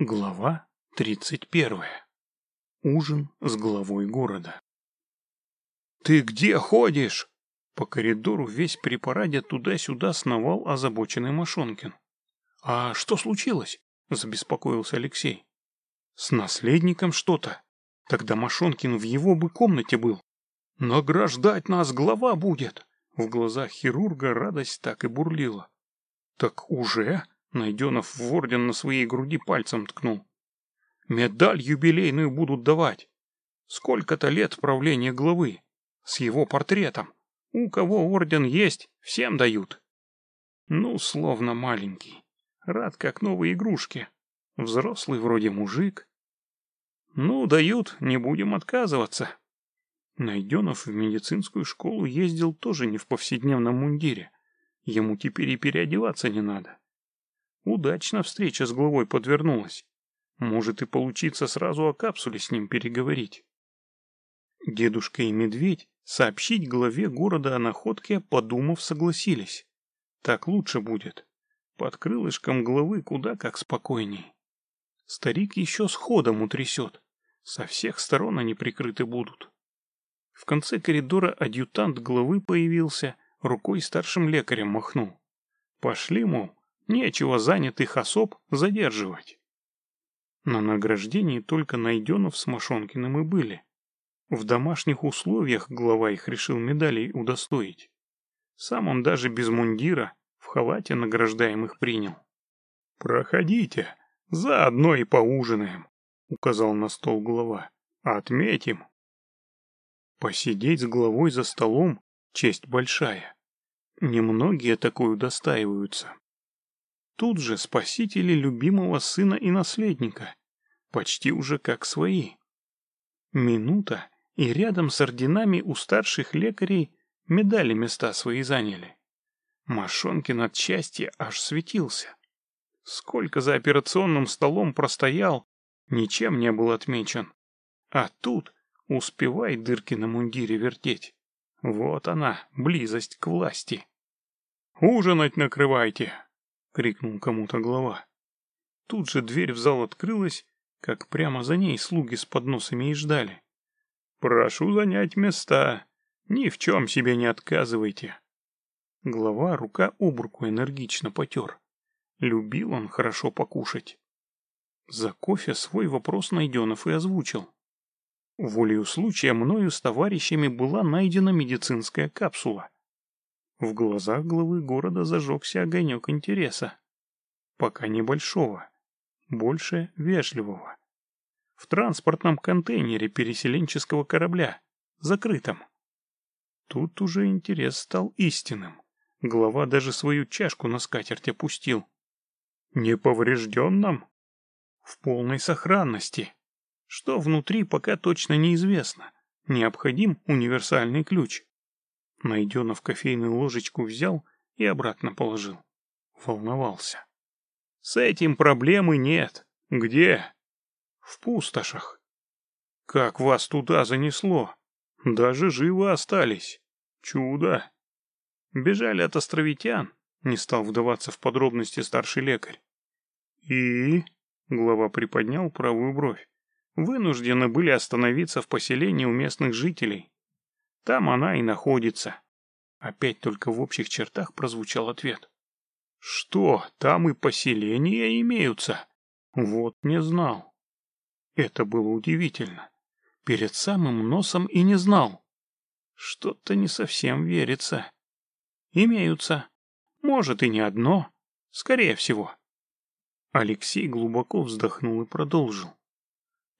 Глава 31. Ужин с главой города. «Ты где ходишь?» По коридору весь при параде туда-сюда сновал озабоченный Машонкин. «А что случилось?» – забеспокоился Алексей. «С наследником что-то. Тогда Машонкин в его бы комнате был. Награждать нас глава будет!» В глазах хирурга радость так и бурлила. «Так уже?» Найденов в орден на своей груди пальцем ткнул. Медаль юбилейную будут давать. Сколько-то лет правления главы. С его портретом. У кого орден есть, всем дают. Ну, словно маленький. Рад, как новые игрушки. Взрослый вроде мужик. Ну, дают, не будем отказываться. Найденов в медицинскую школу ездил тоже не в повседневном мундире. Ему теперь и переодеваться не надо. Удачно встреча с главой подвернулась. Может и получиться сразу о капсуле с ним переговорить. Дедушка и медведь сообщить главе города о находке, подумав, согласились. Так лучше будет. Под крылышком главы куда как спокойней. Старик еще с ходом утрясет. Со всех сторон они прикрыты будут. В конце коридора адъютант главы появился, рукой старшим лекарем махнул. Пошли, мол, Нечего занятых особ задерживать. На награждении только Найденов с Машонкиным и были. В домашних условиях глава их решил медалей удостоить. Сам он даже без мундира в халате награждаемых принял. «Проходите, заодно и поужинаем», — указал на стол глава. «Отметим». Посидеть с главой за столом — честь большая. Немногие такой удостаиваются. Тут же спасители любимого сына и наследника, почти уже как свои. Минута, и рядом с орденами у старших лекарей медали места свои заняли. Машонкин от счастья аж светился. Сколько за операционным столом простоял, ничем не был отмечен. А тут успевай дырки на мундире вертеть. Вот она, близость к власти. «Ужинать накрывайте!» — крикнул кому-то глава. Тут же дверь в зал открылась, как прямо за ней слуги с подносами и ждали. «Прошу занять места. Ни в чем себе не отказывайте». Глава рука об руку энергично потер. Любил он хорошо покушать. За кофе свой вопрос Найденов и озвучил. Волею случая мною с товарищами была найдена медицинская капсула. В глазах главы города зажегся огонек интереса. Пока небольшого, больше вежливого. В транспортном контейнере переселенческого корабля, закрытом. Тут уже интерес стал истинным. Глава даже свою чашку на скатерть опустил. Неповрежденном? В полной сохранности. Что внутри, пока точно неизвестно. Необходим универсальный ключ. Найденов кофейную ложечку взял и обратно положил. Волновался. С этим проблемы нет. Где? В пустошах. Как вас туда занесло? Даже живы остались. Чудо. Бежали от островитян, не стал вдаваться в подробности старший лекарь. И... Глава приподнял правую бровь. Вынуждены были остановиться в поселении у местных жителей. Там она и находится. Опять только в общих чертах прозвучал ответ. Что, там и поселения имеются? Вот не знал. Это было удивительно. Перед самым носом и не знал. Что-то не совсем верится. Имеются. Может, и не одно. Скорее всего. Алексей глубоко вздохнул и продолжил.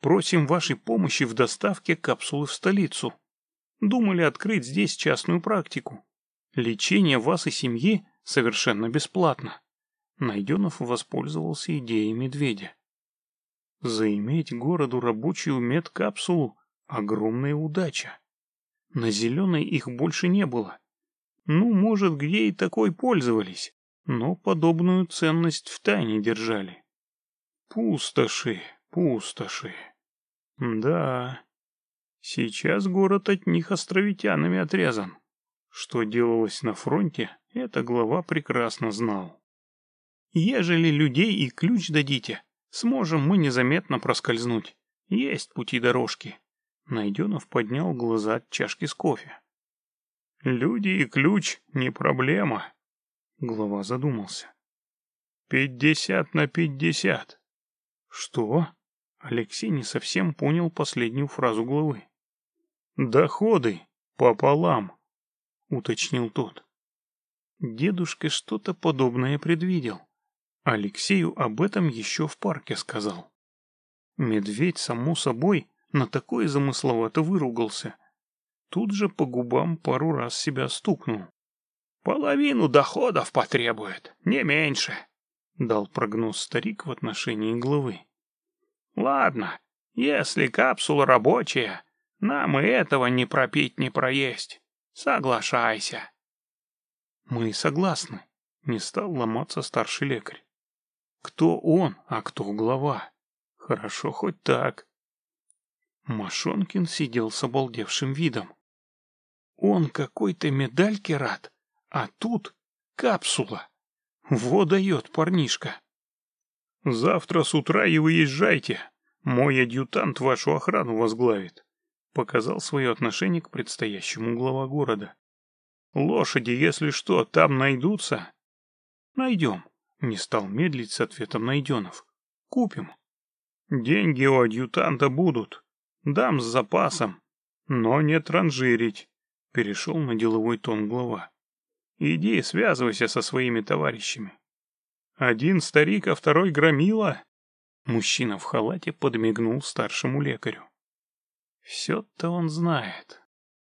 Просим вашей помощи в доставке капсулы в столицу. Думали открыть здесь частную практику. Лечение вас и семьи совершенно бесплатно. Найденов воспользовался идеей медведя. Заиметь городу рабочую медкапсулу — огромная удача. На зеленой их больше не было. Ну, может, где и такой пользовались, но подобную ценность в тайне держали. Пустоши, пустоши. Да, Сейчас город от них островитянами отрезан. Что делалось на фронте, это глава прекрасно знал. Ежели людей и ключ дадите, Сможем мы незаметно проскользнуть. Есть пути дорожки. Найденов поднял глаза от чашки с кофе. Люди и ключ не проблема. Глава задумался. Пятьдесят на пятьдесят. Что? Алексей не совсем понял последнюю фразу главы. Доходы пополам, уточнил тот. Дедушка что-то подобное предвидел. Алексею об этом еще в парке сказал. Медведь, само собой, на такое замысловато выругался. Тут же по губам пару раз себя стукнул. «Половину доходов потребует, не меньше», — дал прогноз старик в отношении главы. «Ладно, если капсула рабочая, нам и этого не пропить, не проесть. Соглашайся». Мы согласны. Не стал ломаться старший лекарь. Кто он, а кто глава? Хорошо хоть так. Машонкин сидел с обалдевшим видом. Он какой-то медальке рад, а тут капсула. Во дает парнишка. Завтра с утра и выезжайте. Мой адъютант вашу охрану возглавит. Показал свое отношение к предстоящему глава города. Лошади, если что, там найдутся? Найдем. Не стал медлить с ответом Найденов. Купим. Деньги у адъютанта будут. Дам с запасом. Но не транжирить. Перешел на деловой тон глава. Иди, связывайся со своими товарищами. Один старик, а второй громила. Мужчина в халате подмигнул старшему лекарю. Все-то он знает.